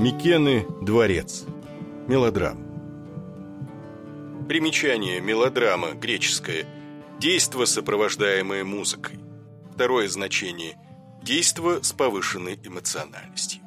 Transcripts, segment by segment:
Микены, дворец. Мелодрама. Примечание мелодрама греческое. Действо, сопровождаемое музыкой. Второе значение – действо с повышенной эмоциональностью.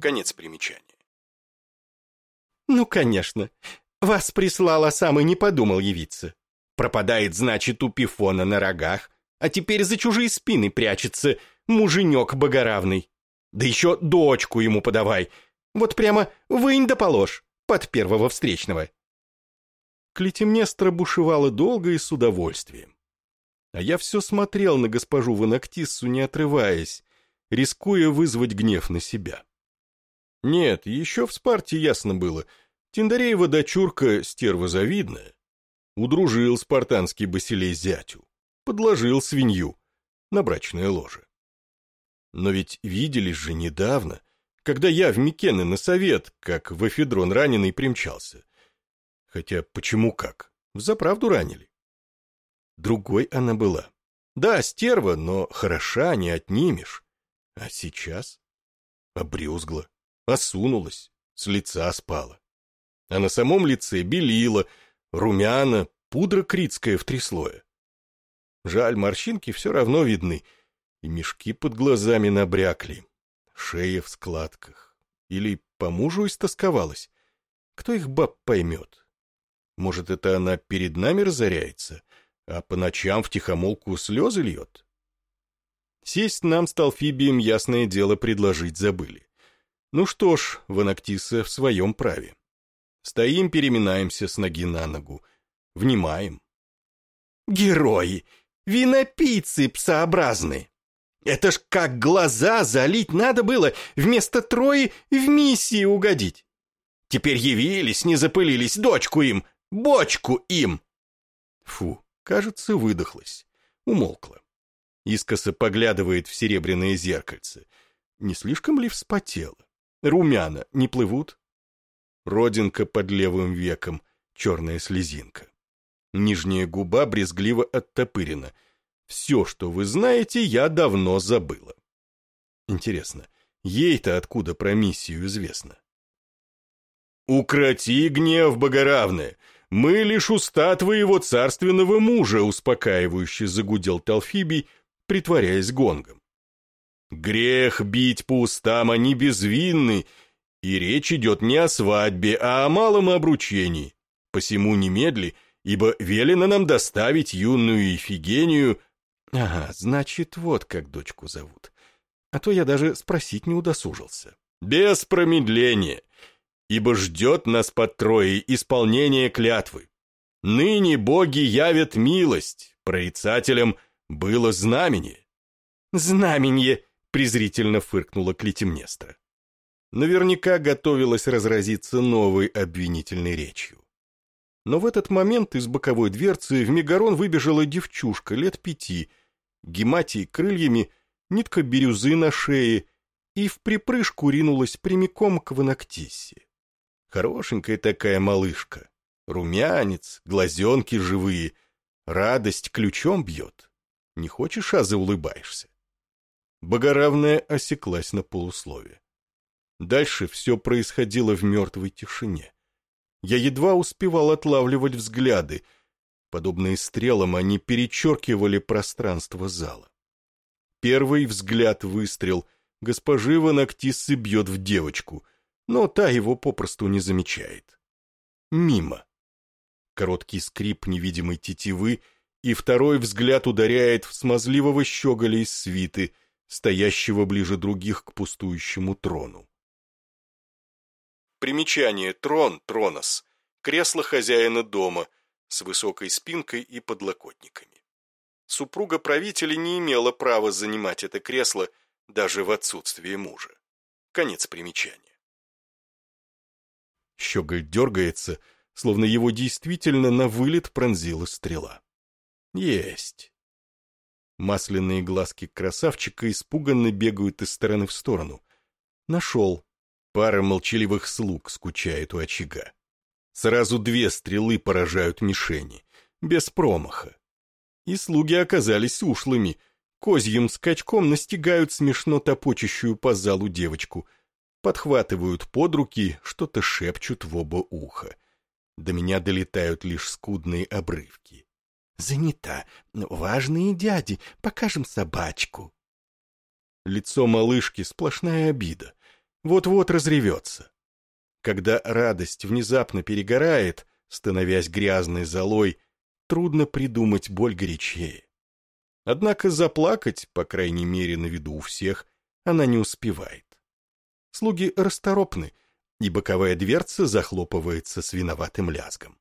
Конец примечания. «Ну, конечно. Вас прислал, а сам и не подумал явиться. Пропадает, значит, у пифона на рогах, а теперь за чужие спины прячется муженек богоравный. Да еще дочку ему подавай. Вот прямо вынь да положь под первого встречного». Клетимнестра бушевала долго и с удовольствием. А я все смотрел на госпожу Ванактиссу, не отрываясь, рискуя вызвать гнев на себя. Нет, еще в Спарте ясно было, Тиндареева дочурка стерва завидная. Удружил спартанский басилей зятю, подложил свинью на брачное ложе. Но ведь виделись же недавно, когда я в Микены на совет, как в эфедрон раненый примчался. Хотя почему как? Взаправду ранили. Другой она была. Да, стерва, но хороша не отнимешь. А сейчас? Обрюзгла, осунулась, с лица спала. А на самом лице белила, румяна, пудра критская в три слоя. Жаль, морщинки все равно видны, и мешки под глазами набрякли, шея в складках. Или по мужу истосковалась. Кто их баб поймет? Может, это она перед нами разоряется, а по ночам втихомолку слезы льет? Сесть нам с Талфибием, ясное дело, предложить забыли. Ну что ж, Ванактиса в своем праве. Стоим, переминаемся с ноги на ногу. Внимаем. Герои! Винопийцы псообразные! Это ж как глаза залить надо было, вместо Трои в миссии угодить. Теперь явились, не запылились, дочку им, бочку им. Фу, кажется, выдохлась, умолкла. Искоса поглядывает в серебряное зеркальце. Не слишком ли вспотела? Румяна не плывут? Родинка под левым веком, черная слезинка. Нижняя губа брезгливо оттопырена. Все, что вы знаете, я давно забыла. Интересно, ей-то откуда про миссию известно? «Укроти гнев, богоравное! Мы лишь уста твоего царственного мужа!» успокаивающе загудел Талфибий, притворяясь гонгом. «Грех бить по устам, они безвинны, и речь идет не о свадьбе, а о малом обручении. Посему немедли, ибо велено нам доставить юную Ефигению...» «Ага, значит, вот как дочку зовут. А то я даже спросить не удосужился». «Без промедления, ибо ждет нас под Троей исполнение клятвы. Ныне боги явят милость, прорицателям было знамение». «Знаменье!» — презрительно фыркнула Клетимнестра наверняка готовилась разразиться новой обвинительной речью. Но в этот момент из боковой дверцы в Мегарон выбежала девчушка лет пяти, гематией крыльями, нитка бирюзы на шее и в припрыжку ринулась прямиком к Ванактиссе. Хорошенькая такая малышка, румянец, глазенки живые, радость ключом бьет. Не хочешь, а заулыбаешься. Богоравная осеклась на полуслове. Дальше все происходило в мертвой тишине. Я едва успевал отлавливать взгляды. Подобные стрелам они перечеркивали пространство зала. Первый взгляд-выстрел госпожи Ванактиссы бьет в девочку, но та его попросту не замечает. Мимо. Короткий скрип невидимой тетивы, и второй взгляд ударяет в смазливого щеголя из свиты, стоящего ближе других к пустующему трону. Примечание «трон», «тронос» – кресло хозяина дома с высокой спинкой и подлокотниками. Супруга правителя не имела права занимать это кресло даже в отсутствие мужа. Конец примечания. Щеголь дергается, словно его действительно на вылет пронзила стрела. Есть. Масляные глазки красавчика испуганно бегают из стороны в сторону. Нашел, Пара молчаливых слуг скучает у очага. Сразу две стрелы поражают мишени, без промаха. И слуги оказались ушлыми, козьим скачком настигают смешно топочущую по залу девочку, подхватывают под руки, что-то шепчут в оба уха. До меня долетают лишь скудные обрывки. «Занята. Важные дяди. Покажем собачку». Лицо малышки — сплошная обида. Вот-вот разревется. Когда радость внезапно перегорает, становясь грязной золой, трудно придумать боль горячее. Однако заплакать, по крайней мере на виду у всех, она не успевает. Слуги расторопны, и боковая дверца захлопывается с виноватым лязгом.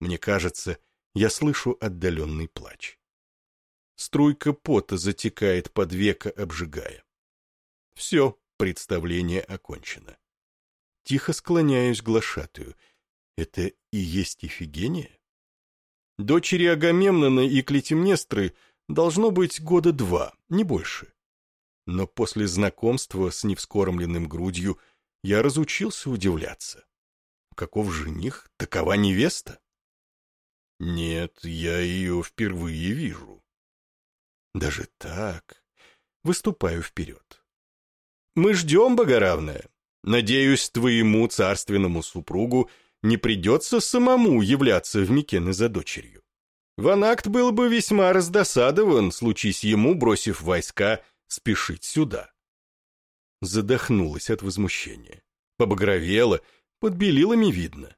Мне кажется, я слышу отдаленный плач. Струйка пота затекает под века, обжигая. Все, представление окончено. Тихо склоняюсь к глашатую. Это и есть Ифигения? Дочери Агамемнона и Клетимнестры должно быть года два, не больше. Но после знакомства с невскормленным грудью я разучился удивляться. Каков жених, такова невеста? Нет, я ее впервые вижу. Даже так. Выступаю вперед. Мы ждем, Богоравная. Надеюсь, твоему царственному супругу не придется самому являться в Микены за дочерью. Ванакт был бы весьма раздосадован, случись ему, бросив войска, спешить сюда. Задохнулась от возмущения. Побагровела, под белилами видно.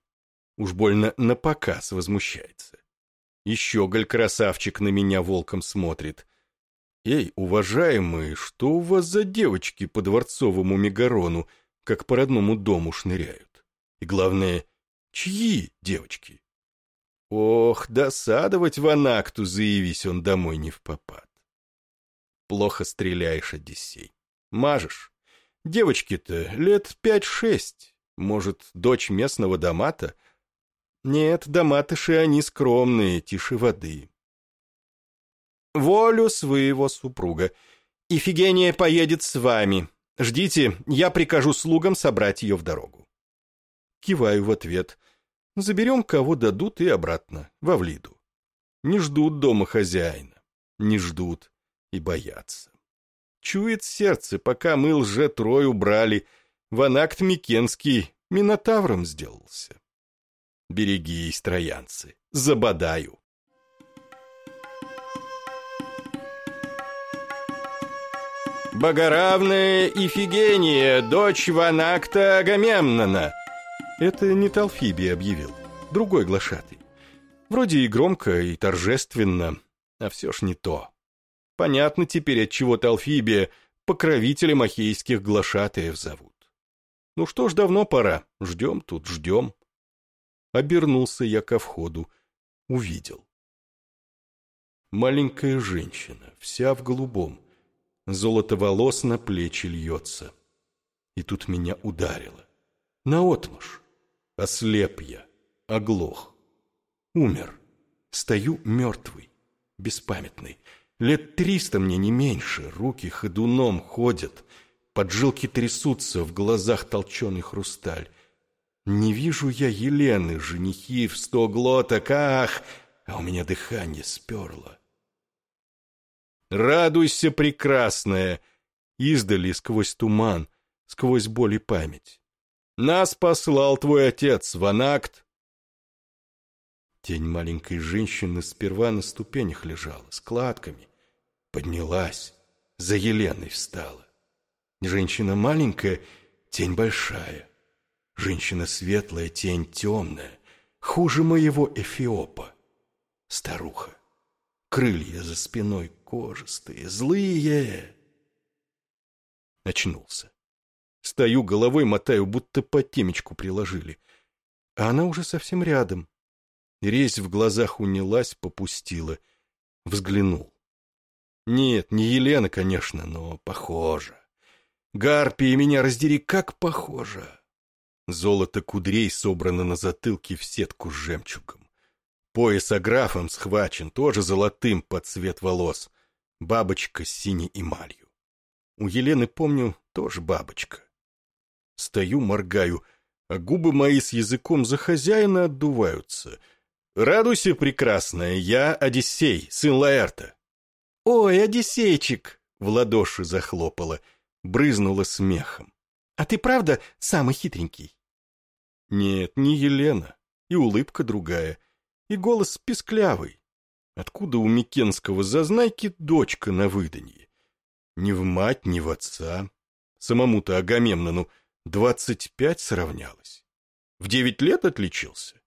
Уж больно на показ возмущается. Еще голь-красавчик на меня волком смотрит. Эй, уважаемые, что у вас за девочки по дворцовому Мегарону, как по родному дому шныряют? И главное, чьи девочки? Ох, досадовать Ванакту, заявись он домой не в попад. Плохо стреляешь, Одиссей. Мажешь. Девочки-то лет пять-шесть. Может, дочь местного домата? Нет, доматыши они скромные, тише воды. Волю своего супруга. Ифигения поедет с вами. Ждите, я прикажу слугам собрать ее в дорогу. Киваю в ответ. Заберем, кого дадут, и обратно, во Влиду. Не ждут дома хозяина. Не ждут и боятся. Чует сердце, пока мы лже-трой убрали, Ванакт Микенский Минотавром сделался. Берегись, троянцы, забодаю. Богоравная Ифигения, дочь Ванакта Агамемнона. Это не Талфибий объявил, другой глашатый. Вроде и громко, и торжественно, а все ж не то. Понятно теперь, от чего Талфибия покровителем ахейских глашатаев зовут. Ну что ж, давно пора, ждем тут, ждем. Обернулся я ко входу, увидел. Маленькая женщина, вся в голубом, золото волос на плечи льется. И тут меня ударило. Наотмашь. Ослеп я, оглох. Умер. Стою мертвый, беспамятный. Лет триста мне не меньше, руки ходуном ходят, поджилки трясутся, в глазах толченый хрусталь. Не вижу я Елены, женихи в сто глоток, ах, а у меня дыхание сперло. Радуйся, прекрасная, издали сквозь туман, сквозь боль и память. Нас послал твой отец, Ванакт. Тень маленькой женщины сперва на ступенях лежала, складками. Поднялась, за Еленой встала. Женщина маленькая, тень большая. Женщина светлая, тень темная. Хуже моего Эфиопа. Старуха. Крылья за спиной кожистые, злые. Очнулся. Стою, головой мотаю, будто по темечку приложили. А она уже совсем рядом. Резь в глазах унялась, попустила. Взглянул. Нет, не Елена, конечно, но похоже. Гарпия меня раздери, как похоже. Золото кудрей собрано на затылке в сетку с жемчугом. Пояс аграфом схвачен, тоже золотым под цвет волос. Бабочка с синей эмалью. У Елены, помню, тоже бабочка. Стою, моргаю, а губы мои с языком за хозяина отдуваются. Радуйся, прекрасная, я Одиссей, сын Лаэрта. «Ой, Одиссейчик!» — в ладоши захлопала, брызнула смехом. А ты правда самый хитренький? Нет, не Елена. И улыбка другая. И голос писклявый. Откуда у Микенского зазнайки дочка на выданье? Ни в мать, ни в отца. Самому-то Агамемнону двадцать пять сравнялось. В девять лет отличился.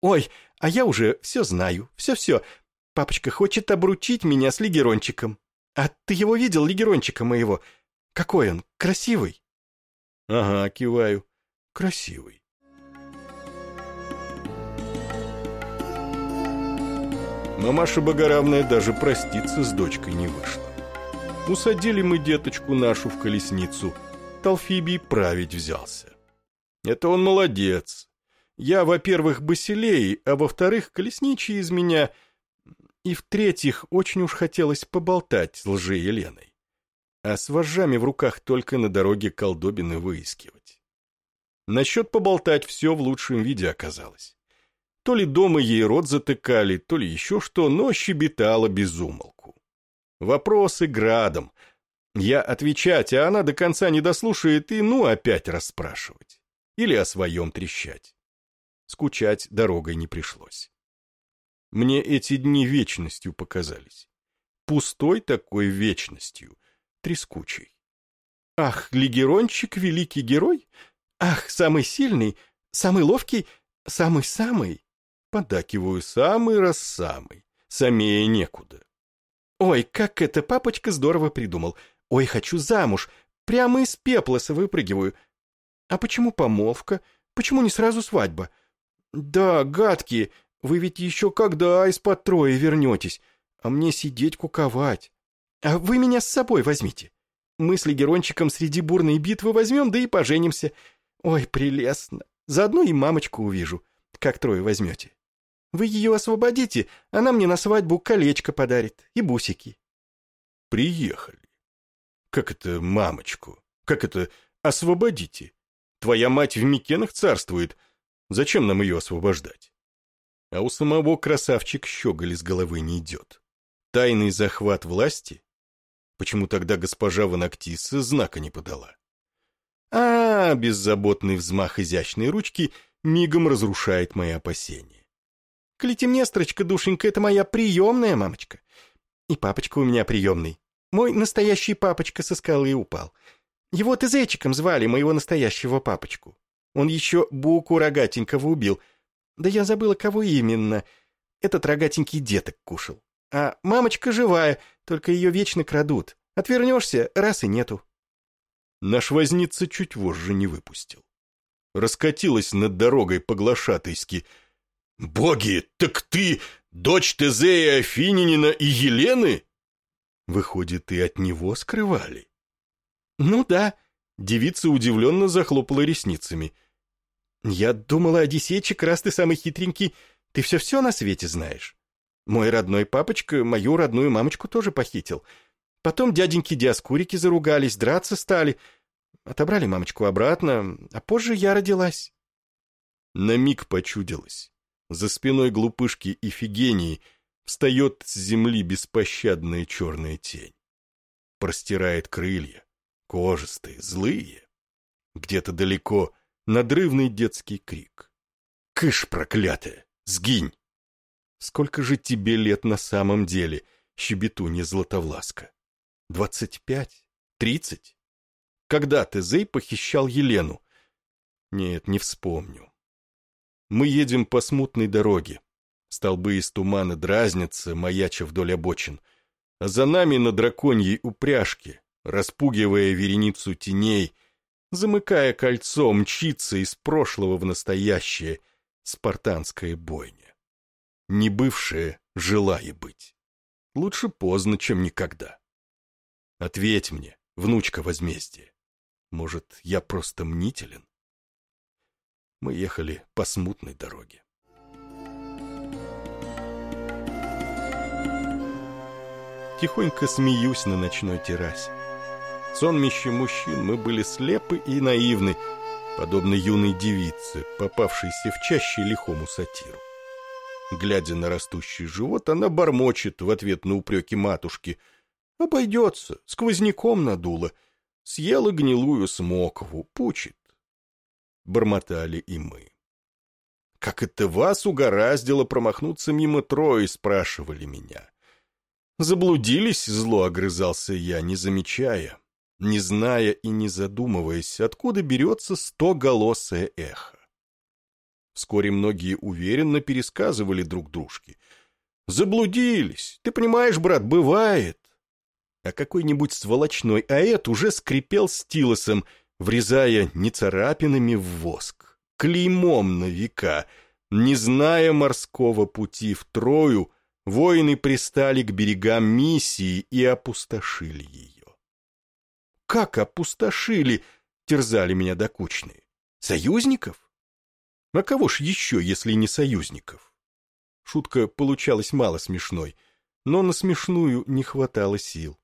Ой, а я уже все знаю, все-все. Папочка хочет обручить меня с Лигерончиком. А ты его видел, Лигерончика моего? Какой он, красивый? Ага, киваю. Красивый. Мамаша Богоравная даже проститься с дочкой не вышла. Усадили мы деточку нашу в колесницу. Талфибий править взялся. Это он молодец. Я, во-первых, басилей, а во-вторых, колесничий из меня... И в-третьих, очень уж хотелось поболтать с лжей Еленой. А с вожжами в руках только на дороге колдобины выискивать. Насчет поболтать все в лучшем виде оказалось. То ли дома ей рот затыкали, то ли еще что, но щебетала безумолку. Вопросы градом. Я отвечать, а она до конца не дослушает и ну опять расспрашивать. Или о своем трещать. Скучать дорогой не пришлось. Мне эти дни вечностью показались. Пустой такой вечностью, трескучей. Ах, Лигерончик, великий герой! Ах, самый сильный, самый ловкий, самый-самый! Подакиваю самый раз самый, самее некуда. Ой, как это папочка здорово придумал. Ой, хочу замуж, прямо из пеплоса выпрыгиваю. А почему помолвка? Почему не сразу свадьба? Да, гадкие, вы ведь еще когда из-под троя вернетесь, а мне сидеть куковать. А вы меня с собой возьмите. Мы с Легерончиком среди бурной битвы возьмем, да и поженимся. Ой, прелестно. Заодно и мамочку увижу, как трое возьмете. Вы ее освободите, она мне на свадьбу колечко подарит и бусики. Приехали. Как это мамочку? Как это освободите? Твоя мать в Микенах царствует. Зачем нам ее освобождать? А у самого красавчик щеголь из головы не идет. Тайный захват власти? Почему тогда госпожа Ванактиса знака не подала? А, беззаботный взмах изящной ручки мигом разрушает мои опасения. Клетимнестрочка, душенька, это моя приемная мамочка. И папочка у меня приемный. Мой настоящий папочка со скалы упал. Его-то зайчиком звали, моего настоящего папочку. Он еще Буку Рогатенького убил — да я забыла, кого именно. Этот рогатенький деток кушал. А мамочка живая, только ее вечно крадут. Отвернешься, раз и нету. Наш возница чуть вожжи не выпустил. Раскатилась над дорогой по-глашатайски. «Боги, так ты дочь Тезея Афининина и Елены?» Выходит, и от него скрывали. «Ну да», — девица удивленно захлопала ресницами — «Я думала, Одиссейчик, раз ты самый хитренький, ты все-все на свете знаешь. Мой родной папочка мою родную мамочку тоже похитил. Потом дяденьки Диаскурики заругались, драться стали. Отобрали мамочку обратно, а позже я родилась». На миг почудилась. За спиной глупышки Ифигении встает с земли беспощадная черная тень. Простирает крылья, кожистые, злые. Где-то далеко надрывный детский крик. «Кыш, проклятая! Сгинь!» «Сколько же тебе лет на самом деле, щебетунья Златовласка? Двадцать пять? Тридцать? Когда ты, Зей, похищал Елену?» «Нет, не вспомню. Мы едем по смутной дороге. Столбы из тумана дразнятся, маяча вдоль обочин. А за нами на драконьей упряжке, распугивая вереницу теней, замыкая кольцо, мчится из прошлого в настоящее спартанская бойня. Не бывшая, желая быть. Лучше поздно, чем никогда. Ответь мне, внучка возмездия. Может, я просто мнителен? Мы ехали по смутной дороге. Тихонько смеюсь на ночной террасе сонмище мужчин мы были слепы и наивны, подобно юной девице, попавшейся в чаще лихому сатиру. Глядя на растущий живот, она бормочет в ответ на упреки матушки. «Обойдется, сквозняком надуло. Съела гнилую смокову, пучит. Бормотали и мы. Как это вас угораздило промахнуться мимо Трои, спрашивали меня. Заблудились, зло огрызался я, не замечая, не зная и не задумываясь, откуда берется стоголосое эхо. Вскоре многие уверенно пересказывали друг дружке. «Заблудились! Ты понимаешь, брат, бывает!» А какой-нибудь сволочной аэт уже скрипел стилосом, врезая не царапинами в воск, клеймом на века. Не зная морского пути в Трою, воины пристали к берегам миссии и опустошили ее. Как опустошили, терзали меня докучные. Союзников? А кого ж еще, если не союзников? Шутка получалась мало смешной, но на смешную не хватало сил.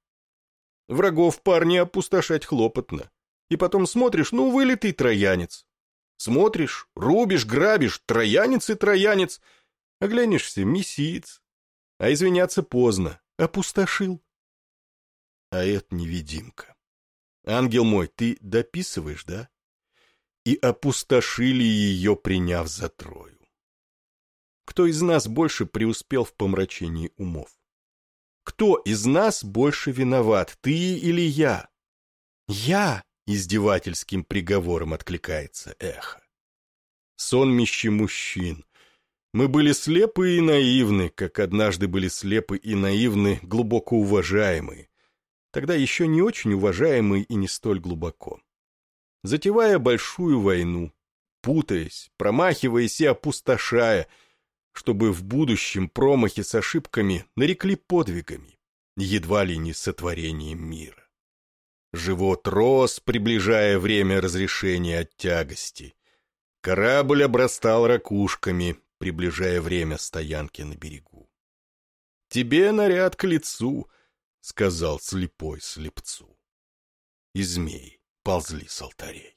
Врагов парни опустошать хлопотно. И потом смотришь, ну, вылитый троянец. Смотришь, рубишь, грабишь, троянец и троянец. Оглянешься, месяц. А извиняться поздно, опустошил. А это невидимка. Ангел мой, ты дописываешь, да? И опустошили ее, приняв за трою. Кто из нас больше преуспел в помрачении умов? Кто из нас больше виноват, ты или я? Я, издевательским приговором откликается эхо. Сонмище мужчин. Мы были слепы и наивны, как однажды были слепы и наивны глубоко уважаемые. Тогда еще не очень уважаемые и не столь глубоко. Затевая большую войну, путаясь, промахиваясь и опустошая, чтобы в будущем промахи с ошибками нарекли подвигами, едва ли не сотворением мира. Живот рос, приближая время разрешения от тягости. Корабль обрастал ракушками, приближая время стоянки на берегу. «Тебе наряд к лицу», — сказал слепой слепцу. И змеи ползли с алтарей.